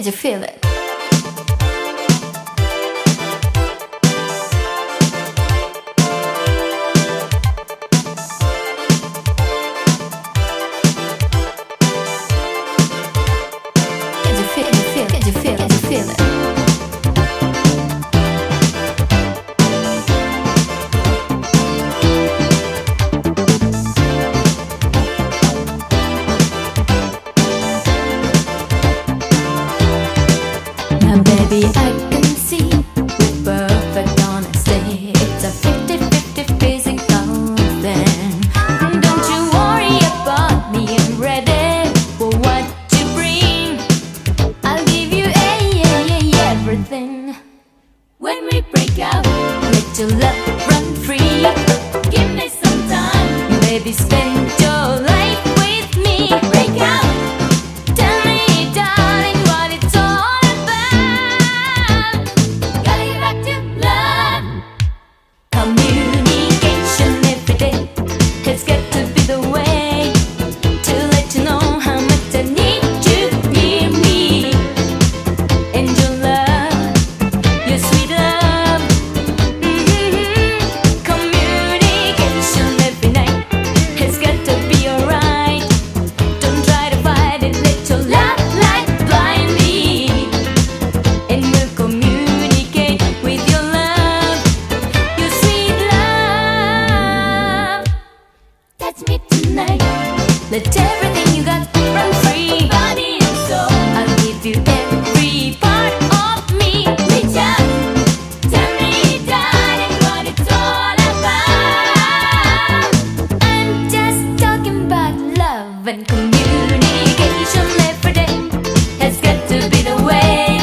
You feel it. Let everything you got run free, body and soul. I give you every part of me. Reach out, tell me, darling, what it's all about. I'm just talking about love and communication every day. Has got to be the way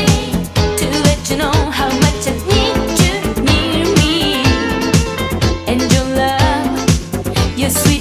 to let you know how much I need you near me. And your love, your sweet.